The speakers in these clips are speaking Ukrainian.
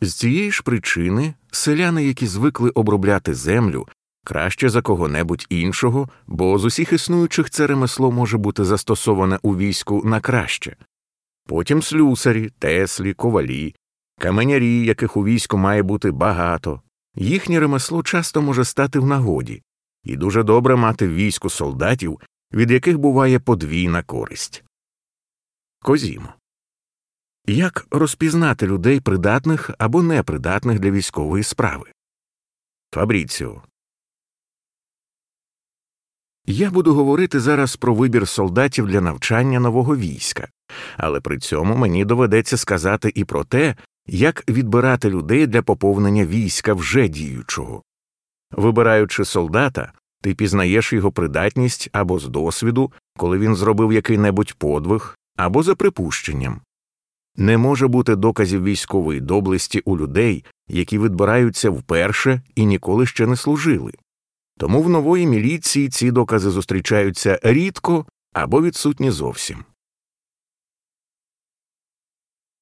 З цієї ж причини селяни, які звикли обробляти землю, краще за кого-небудь іншого, бо з усіх існуючих це ремесло може бути застосоване у війську на краще. Потім слюсарі, теслі, ковалі, каменярі, яких у війську має бути багато. Їхнє ремесло часто може стати в нагоді, і дуже добре мати в війську солдатів, від яких буває подвійна користь. Козімо. Як розпізнати людей придатних або непридатних для військової справи? Фабріціо. Я буду говорити зараз про вибір солдатів для навчання нового війська, але при цьому мені доведеться сказати і про те, як відбирати людей для поповнення війська вже діючого. Вибираючи солдата, ти пізнаєш його придатність або з досвіду, коли він зробив який небудь подвиг, або за припущенням. Не може бути доказів військової доблесті у людей, які відбираються вперше і ніколи ще не служили. Тому в нової міліції ці докази зустрічаються рідко або відсутні зовсім.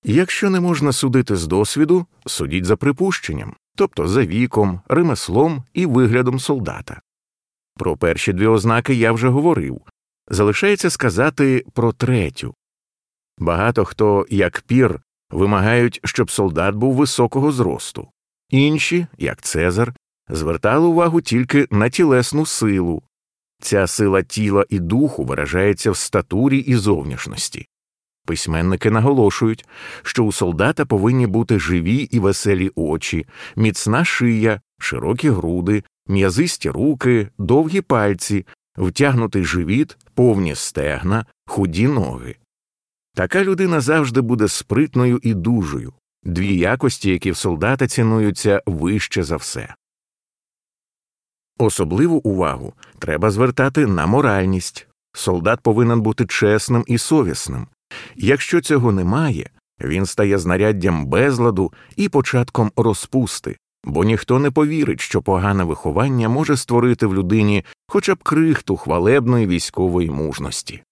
Якщо не можна судити з досвіду, судіть за припущенням, тобто за віком, ремеслом і виглядом солдата. Про перші дві ознаки я вже говорив залишається сказати про третю. Багато хто, як пір, вимагають, щоб солдат був високого зросту, інші, як Цезар, звертали увагу тільки на тілесну силу. Ця сила тіла і духу виражається в статурі і зовнішності. Письменники наголошують, що у солдата повинні бути живі і веселі очі, міцна шия, широкі груди, м'язисті руки, довгі пальці, втягнутий живіт, повні стегна, худі ноги. Така людина завжди буде спритною і дужою, дві якості, які в солдата цінуються вище за все. Особливу увагу треба звертати на моральність. Солдат повинен бути чесним і совісним. Якщо цього немає, він стає знаряддям безладу і початком розпусти, бо ніхто не повірить, що погане виховання може створити в людині хоча б крихту хвалебної військової мужності.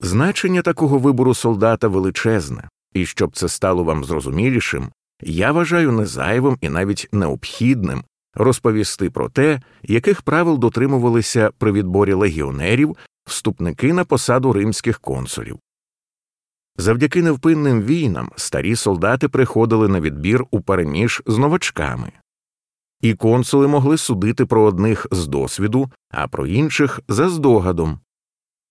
Значення такого вибору солдата величезне, і щоб це стало вам зрозумілішим, я вважаю незайвим і навіть необхідним розповісти про те, яких правил дотримувалися при відборі легіонерів вступники на посаду римських консулів. Завдяки невпинним війнам старі солдати приходили на відбір у переміж з новачками, і консули могли судити про одних з досвіду, а про інших за здогадом.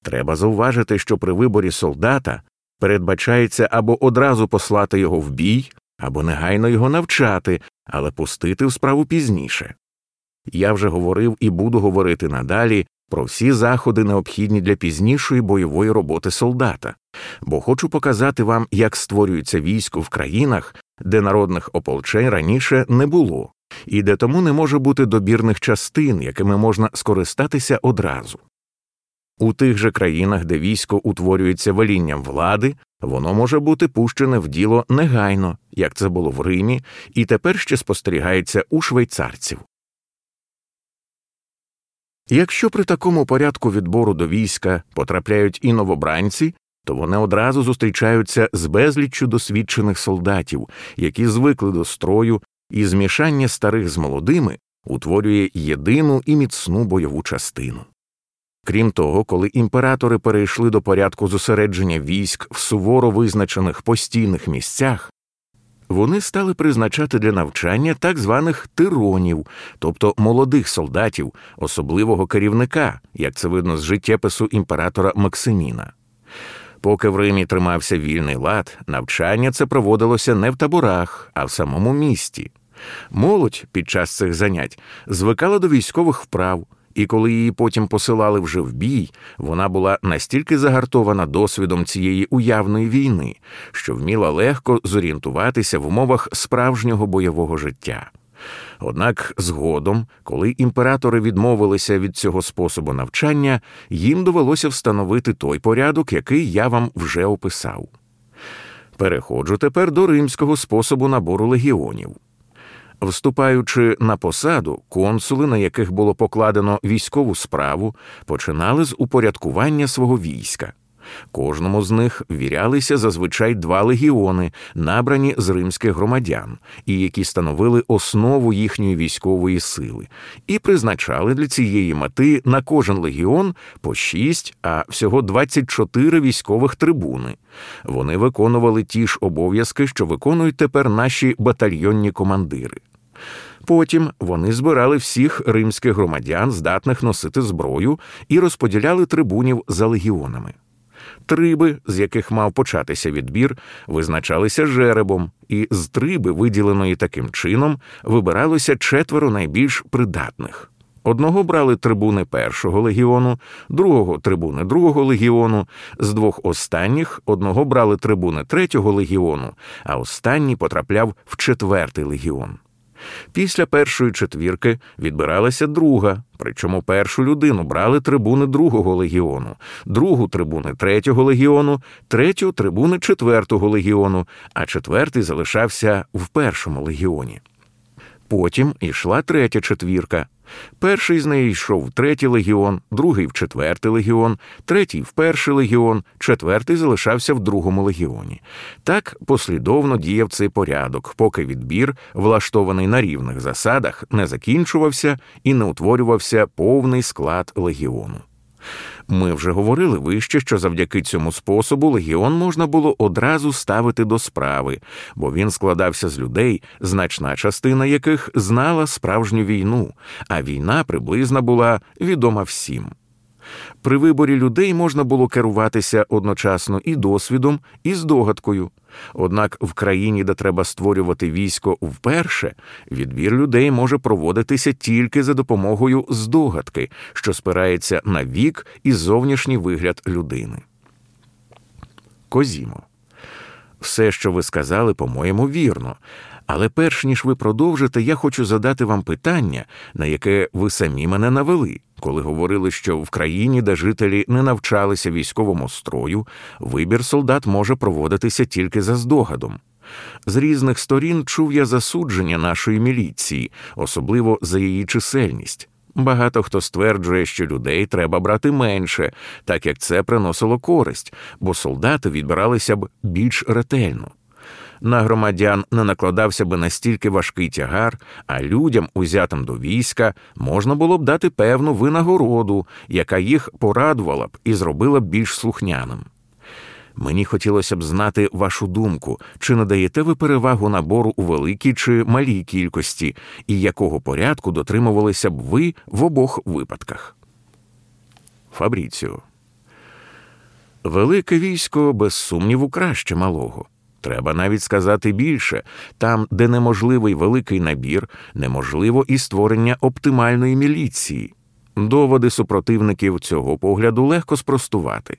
Треба зауважити, що при виборі солдата передбачається або одразу послати його в бій, або негайно його навчати, але пустити в справу пізніше. Я вже говорив і буду говорити надалі про всі заходи, необхідні для пізнішої бойової роботи солдата, бо хочу показати вам, як створюється військо в країнах, де народних ополчень раніше не було, і де тому не може бути добірних частин, якими можна скористатися одразу. У тих же країнах, де військо утворюється велінням влади, воно може бути пущене в діло негайно, як це було в Римі, і тепер ще спостерігається у швейцарців. Якщо при такому порядку відбору до війська потрапляють і новобранці, то вони одразу зустрічаються з безліччю досвідчених солдатів, які звикли до строю, і змішання старих з молодими утворює єдину і міцну бойову частину. Крім того, коли імператори перейшли до порядку зосередження військ в суворо визначених постійних місцях, вони стали призначати для навчання так званих тиронів, тобто молодих солдатів, особливого керівника, як це видно з життєпису імператора Максиміна. Поки в Римі тримався вільний лад, навчання це проводилося не в таборах, а в самому місті. Молодь під час цих занять звикала до військових вправ і коли її потім посилали вже в бій, вона була настільки загартована досвідом цієї уявної війни, що вміла легко зорієнтуватися в умовах справжнього бойового життя. Однак згодом, коли імператори відмовилися від цього способу навчання, їм довелося встановити той порядок, який я вам вже описав. Переходжу тепер до римського способу набору легіонів. Вступаючи на посаду, консули, на яких було покладено військову справу, починали з упорядкування свого війська. Кожному з них вірялися зазвичай два легіони, набрані з римських громадян, і які становили основу їхньої військової сили, і призначали для цієї мети на кожен легіон по шість, а всього 24 військових трибуни. Вони виконували ті ж обов'язки, що виконують тепер наші батальйонні командири. Потім вони збирали всіх римських громадян, здатних носити зброю, і розподіляли трибунів за легіонами. Триби, з яких мав початися відбір, визначалися жеребом, і з триби, виділеної таким чином, вибиралося четверо найбільш придатних. Одного брали трибуни першого легіону, другого трибуни другого легіону, з двох останніх одного брали трибуни третього легіону, а останній потрапляв в четвертий легіон. Після першої четвірки відбиралася друга, причому першу людину брали трибуни другого легіону, другу трибуни третього легіону, третю трибуни четвертого легіону, а четвертий залишався в першому легіоні. Потім йшла третя четвірка. Перший з неї йшов в третій легіон, другий в четвертий легіон, третій в перший легіон, четвертий залишався в другому легіоні. Так послідовно діяв цей порядок, поки відбір, влаштований на рівних засадах, не закінчувався і не утворювався повний склад легіону. Ми вже говорили вище, що завдяки цьому способу легіон можна було одразу ставити до справи, бо він складався з людей, значна частина яких знала справжню війну, а війна приблизно була відома всім. При виборі людей можна було керуватися одночасно і досвідом, і здогадкою. Однак в країні, де треба створювати військо вперше, відбір людей може проводитися тільки за допомогою здогадки, що спирається на вік і зовнішній вигляд людини. Козімо. Все, що ви сказали, по-моєму, вірно. Але перш ніж ви продовжите, я хочу задати вам питання, на яке ви самі мене навели, коли говорили, що в країні, де жителі не навчалися військовому строю, вибір солдат може проводитися тільки за здогадом. З різних сторін чув я засудження нашої міліції, особливо за її чисельність. Багато хто стверджує, що людей треба брати менше, так як це приносило користь, бо солдати відбиралися б більш ретельно на громадян не накладався би настільки важкий тягар, а людям, узятим до війська, можна було б дати певну винагороду, яка їх порадувала б і зробила б більш слухняним. Мені хотілося б знати вашу думку, чи надаєте ви перевагу набору у великій чи малій кількості, і якого порядку дотримувалися б ви в обох випадках. Фабріціо. Велике військо, без сумніву, краще малого. Треба навіть сказати більше там, де неможливий великий набір, неможливо і створення оптимальної міліції. Доводи супротивників цього погляду легко спростувати.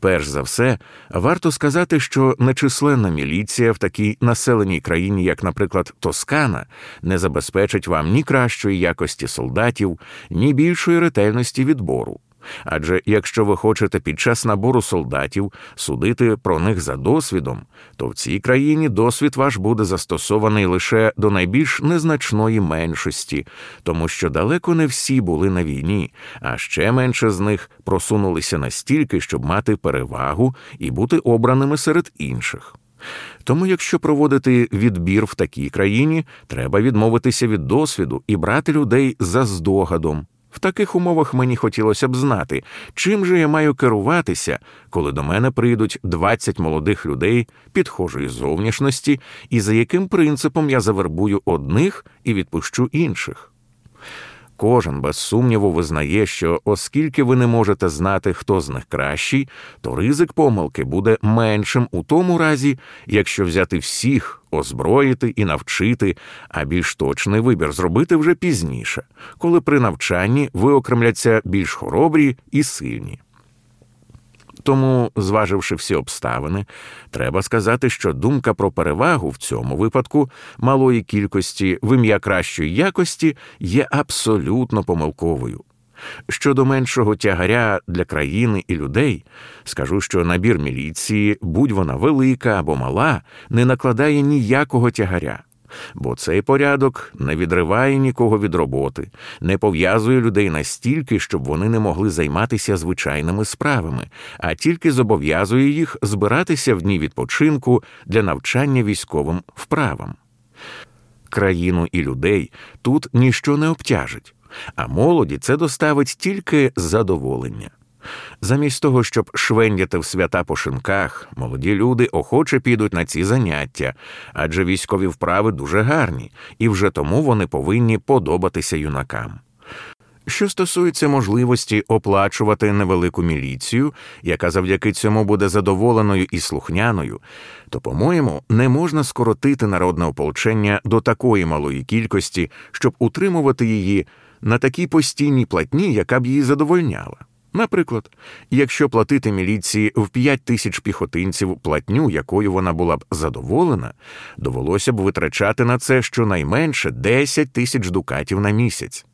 Перш за все, варто сказати, що нечисленна міліція в такій населеній країні, як, наприклад, Тоскана, не забезпечить вам ні кращої якості солдатів, ні більшої ретельності відбору. Адже якщо ви хочете під час набору солдатів судити про них за досвідом, то в цій країні досвід ваш буде застосований лише до найбільш незначної меншості, тому що далеко не всі були на війні, а ще менше з них просунулися настільки, щоб мати перевагу і бути обраними серед інших. Тому, якщо проводити відбір в такій країні, треба відмовитися від досвіду і брати людей за здогадом. В таких умовах мені хотілося б знати, чим же я маю керуватися, коли до мене прийдуть 20 молодих людей підхожої зовнішності, і за яким принципом я завербую одних і відпущу інших. Кожен без сумніву визнає, що оскільки ви не можете знати, хто з них кращий, то ризик помилки буде меншим у тому разі, якщо взяти всіх, озброїти і навчити, а більш точний вибір зробити вже пізніше, коли при навчанні виокремляться більш хоробрі і сильні. Тому, зваживши всі обставини, треба сказати, що думка про перевагу в цьому випадку малої кількості в ім'я кращої якості є абсолютно помилковою. Щодо меншого тягаря для країни і людей, скажу, що набір міліції, будь вона велика або мала, не накладає ніякого тягаря. Бо цей порядок не відриває нікого від роботи, не пов'язує людей настільки, щоб вони не могли займатися звичайними справами, а тільки зобов'язує їх збиратися в дні відпочинку для навчання військовим вправам. Країну і людей тут ніщо не обтяжить, а молоді це доставить тільки задоволення. Замість того, щоб швендяти в свята по шинках, молоді люди охоче підуть на ці заняття, адже військові вправи дуже гарні, і вже тому вони повинні подобатися юнакам. Що стосується можливості оплачувати невелику міліцію, яка завдяки цьому буде задоволеною і слухняною, то, по-моєму, не можна скоротити народне ополчення до такої малої кількості, щоб утримувати її на такій постійній платні, яка б її задовольняла. Наприклад, якщо платити міліції в 5 тисяч піхотинців платню, якою вона була б задоволена, довелося б витрачати на це щонайменше 10 тисяч дукатів на місяць.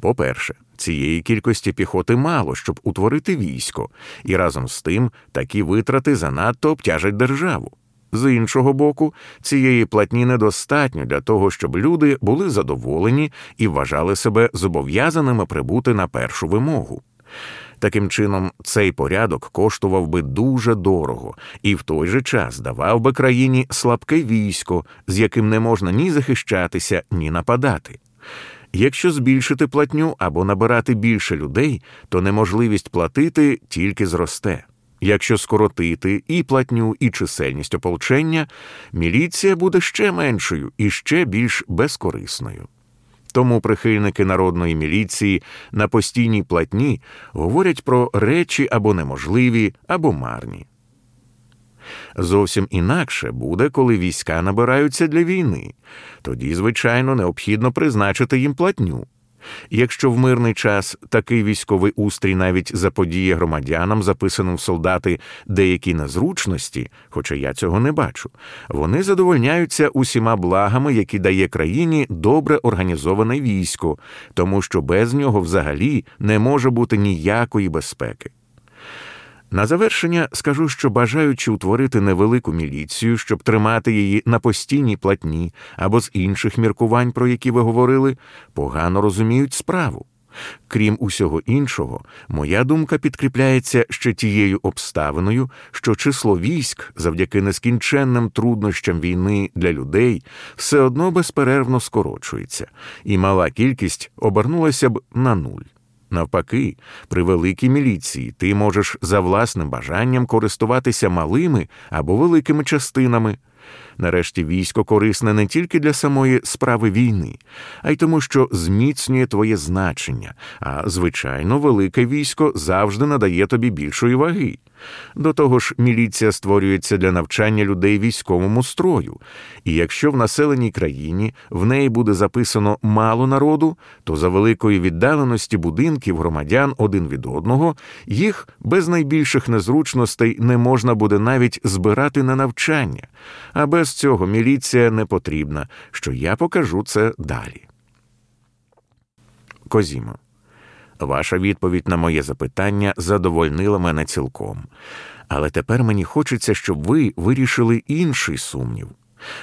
По-перше, цієї кількості піхоти мало, щоб утворити військо, і разом з тим такі витрати занадто обтяжать державу. З іншого боку, цієї платні недостатньо для того, щоб люди були задоволені і вважали себе зобов'язаними прибути на першу вимогу. Таким чином, цей порядок коштував би дуже дорого і в той же час давав би країні слабке військо, з яким не можна ні захищатися, ні нападати. Якщо збільшити платню або набирати більше людей, то неможливість платити тільки зросте. Якщо скоротити і платню, і чисельність ополчення, міліція буде ще меншою і ще більш безкорисною. Тому прихильники народної міліції на постійній платні говорять про речі або неможливі, або марні. Зовсім інакше буде, коли війська набираються для війни. Тоді, звичайно, необхідно призначити їм платню. Якщо в мирний час такий військовий устрій навіть заподіє громадянам, записаним в солдати деякі незручності, хоча я цього не бачу, вони задовольняються усіма благами, які дає країні добре організоване військо, тому що без нього взагалі не може бути ніякої безпеки. На завершення скажу, що бажаючи утворити невелику міліцію, щоб тримати її на постійній платні або з інших міркувань, про які ви говорили, погано розуміють справу. Крім усього іншого, моя думка підкріпляється ще тією обставиною, що число військ, завдяки нескінченним труднощам війни для людей, все одно безперервно скорочується, і мала кількість обернулася б на нуль. Навпаки, при великій міліції ти можеш за власним бажанням користуватися малими або великими частинами. Нарешті військо корисне не тільки для самої справи війни, а й тому, що зміцнює твоє значення, а звичайно, велике військо завжди надає тобі більшої ваги. До того ж, міліція створюється для навчання людей військовому строю, і якщо в населеній країні в неї буде записано мало народу, то за великої віддаленості будинків громадян один від одного їх без найбільших незручностей не можна буде навіть збирати на навчання, а без цього міліція не потрібна, що я покажу це далі. Козімо. Ваша відповідь на моє запитання задовольнила мене цілком. Але тепер мені хочеться, щоб ви вирішили інший сумнів.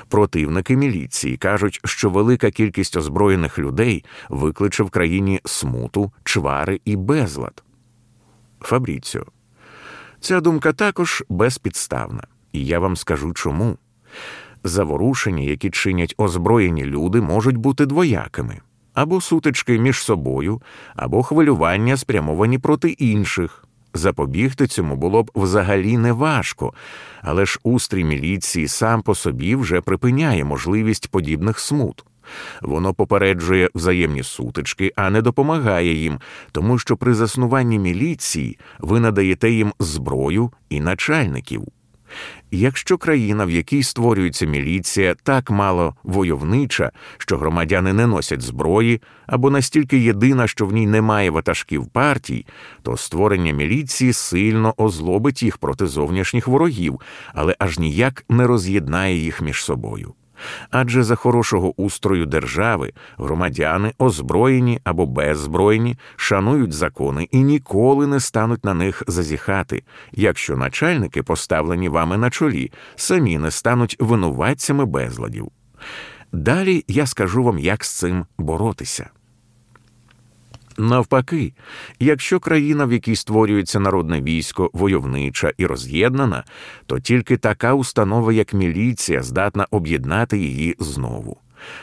Противники міліції кажуть, що велика кількість озброєних людей викличе в країні смуту, чвари і безлад. Фабріціо. Ця думка також безпідставна, і я вам скажу чому. Заворушення, які чинять озброєні люди, можуть бути двоякими або сутички між собою, або хвилювання спрямовані проти інших. Запобігти цьому було б взагалі неважко, але ж устрій міліції сам по собі вже припиняє можливість подібних смут. Воно попереджує взаємні сутички, а не допомагає їм, тому що при заснуванні міліції ви надаєте їм зброю і начальників. Якщо країна, в якій створюється міліція, так мало войовнича, що громадяни не носять зброї, або настільки єдина, що в ній немає ватажків партій, то створення міліції сильно озлобить їх проти зовнішніх ворогів, але аж ніяк не роз'єднає їх між собою. Адже за хорошого устрою держави громадяни, озброєні або беззброєні, шанують закони і ніколи не стануть на них зазіхати, якщо начальники, поставлені вами на чолі, самі не стануть винуватцями безладів. Далі я скажу вам, як з цим боротися. Навпаки, якщо країна, в якій створюється народне військо, войовнича і роз'єднана, то тільки така установа, як міліція, здатна об'єднати її знову.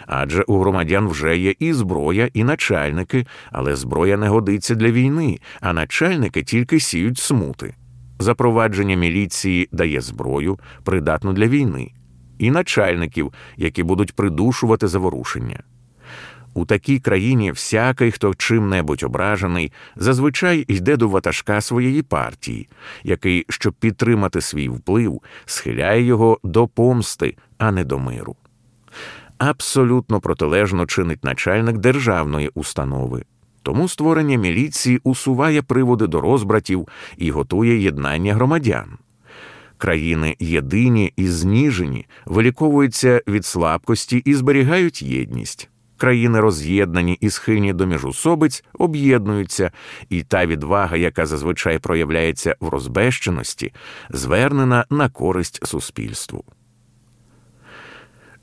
Адже у громадян вже є і зброя, і начальники, але зброя не годиться для війни, а начальники тільки сіють смути. Запровадження міліції дає зброю, придатну для війни, і начальників, які будуть придушувати заворушення. У такій країні всякий, хто чим-небудь ображений, зазвичай йде до ватажка своєї партії, який, щоб підтримати свій вплив, схиляє його до помсти, а не до миру. Абсолютно протилежно чинить начальник державної установи. Тому створення міліції усуває приводи до розбратів і готує єднання громадян. Країни єдині і зніжені, виліковуються від слабкості і зберігають єдність. Країни роз'єднані і схильні до міжусобиць, об'єднуються, і та відвага, яка зазвичай проявляється в розбещеності, звернена на користь суспільству.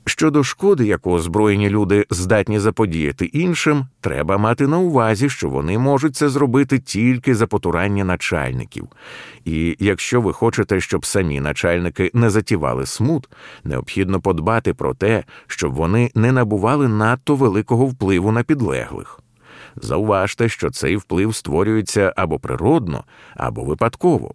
Щодо шкоди, яку озброєні люди здатні заподіяти іншим, треба мати на увазі, що вони можуть це зробити тільки за потурання начальників. І якщо ви хочете, щоб самі начальники не затівали смут, необхідно подбати про те, щоб вони не набували надто великого впливу на підлеглих. Зауважте, що цей вплив створюється або природно, або випадково.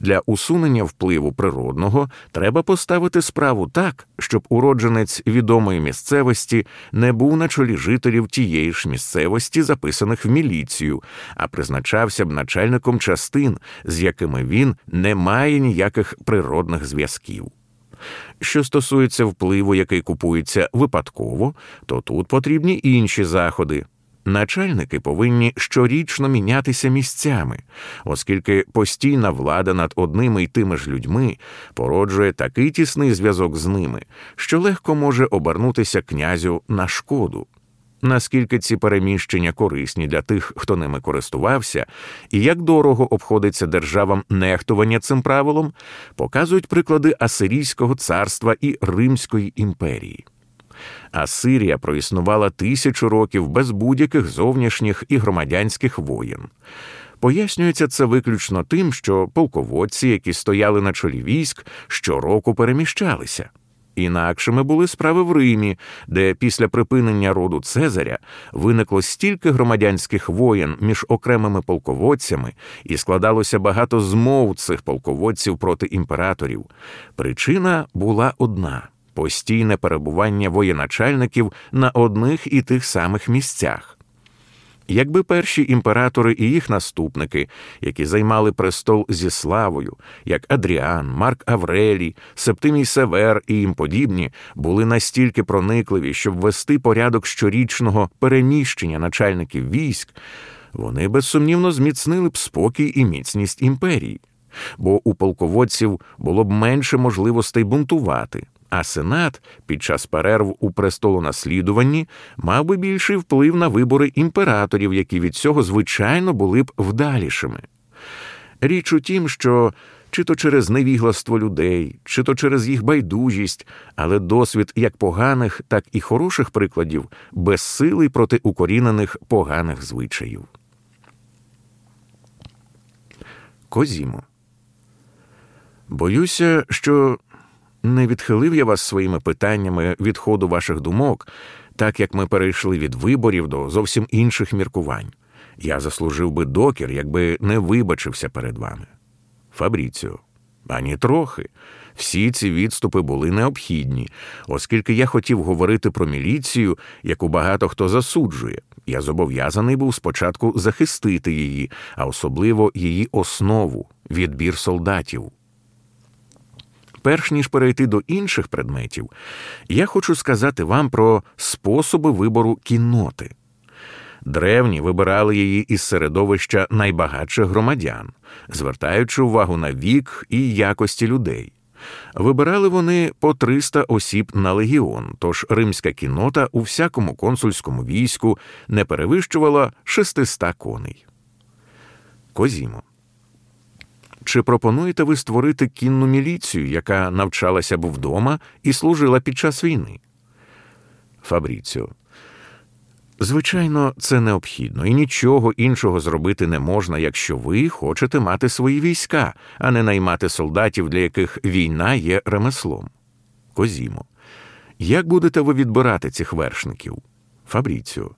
Для усунення впливу природного треба поставити справу так, щоб уродженець відомої місцевості не був на чолі жителів тієї ж місцевості, записаних в міліцію, а призначався б начальником частин, з якими він не має ніяких природних зв'язків. Що стосується впливу, який купується випадково, то тут потрібні інші заходи. Начальники повинні щорічно мінятися місцями, оскільки постійна влада над одними й тими ж людьми породжує такий тісний зв'язок з ними, що легко може обернутися князю на шкоду. Наскільки ці переміщення корисні для тих, хто ними користувався, і як дорого обходиться державам нехтування цим правилом, показують приклади Асирійського царства і Римської імперії. Асирія проіснувала тисячу років без будь-яких зовнішніх і громадянських воєн. Пояснюється це виключно тим, що полководці, які стояли на чолі військ, щороку переміщалися. Інакшими були справи в Римі, де після припинення роду Цезаря виникло стільки громадянських воєн між окремими полководцями і складалося багато змов цих полководців проти імператорів. Причина була одна постійне перебування воєначальників на одних і тих самих місцях. Якби перші імператори і їх наступники, які займали престол зі славою, як Адріан, Марк Аврелій, Септимій Север і їм подібні, були настільки проникливі, щоб вести порядок щорічного переміщення начальників військ, вони безсумнівно зміцнили б спокій і міцність імперії, бо у полководців було б менше можливостей бунтувати а Сенат під час перерв у престолонаслідуванні мав би більший вплив на вибори імператорів, які від цього звичайно були б вдалішими. Річ у тім, що чи то через невігластво людей, чи то через їх байдужість, але досвід як поганих, так і хороших прикладів безсилий проти укорінених поганих звичаїв. Козімо. Боюся, що не відхилив я вас своїми питаннями від ходу ваших думок, так як ми перейшли від виборів до зовсім інших міркувань. Я заслужив би докір, якби не вибачився перед вами. Фабріціо, ані трохи. Всі ці відступи були необхідні, оскільки я хотів говорити про міліцію, яку багато хто засуджує. Я зобов'язаний був спочатку захистити її, а особливо її основу відбір солдатів. Перш ніж перейти до інших предметів, я хочу сказати вам про способи вибору кінноти. Древні вибирали її із середовища найбагатших громадян, звертаючи увагу на вік і якості людей. Вибирали вони по 300 осіб на легіон, тож римська кіннота у всякому консульському війську не перевищувала 600 коней. Козімо. Чи пропонуєте ви створити кінну міліцію, яка навчалася б вдома і служила під час війни? Фабріціо. Звичайно, це необхідно, і нічого іншого зробити не можна, якщо ви хочете мати свої війська, а не наймати солдатів, для яких війна є ремеслом. Козімо. Як будете ви відбирати цих вершників? Фабріціо.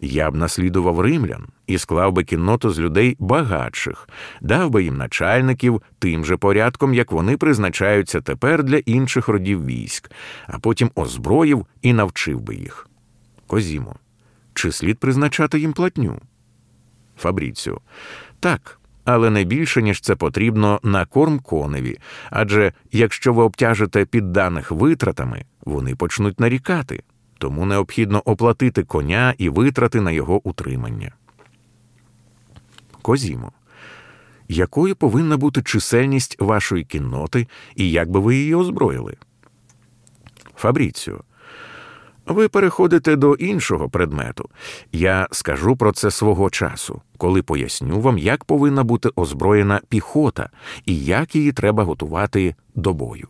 Я б наслідував римлян і склав би кінноту з людей багатших, дав би їм начальників тим же порядком, як вони призначаються тепер для інших родів військ, а потім озброїв і навчив би їх. Козімо. Чи слід призначати їм платню? Фабріціо. Так, але не більше, ніж це потрібно на корм коневі. Адже якщо ви обтяжите підданих витратами, вони почнуть нарікати, тому необхідно оплатити коня і витрати на його утримання. Козімо. Якою повинна бути чисельність вашої кінноти і як би ви її озброїли? Фабріціо. Ви переходите до іншого предмету. Я скажу про це свого часу, коли поясню вам, як повинна бути озброєна піхота і як її треба готувати до бою.